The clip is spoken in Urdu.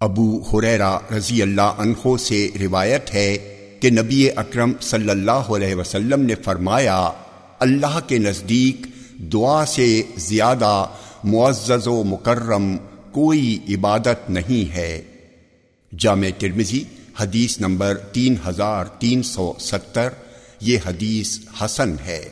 ابو حریرا رضی اللہ عنہ سے روایت ہے کہ نبی اکرم صلی اللہ علیہ وسلم نے فرمایا، اللہ کے نزدیک دعا سے زیادہ معزز و مکرم کوئی عبادت نہیں ہے۔ جامع ترمزی حدیث نمبر تین ہزار تین سو ستر، یہ حدیث حسن ہے۔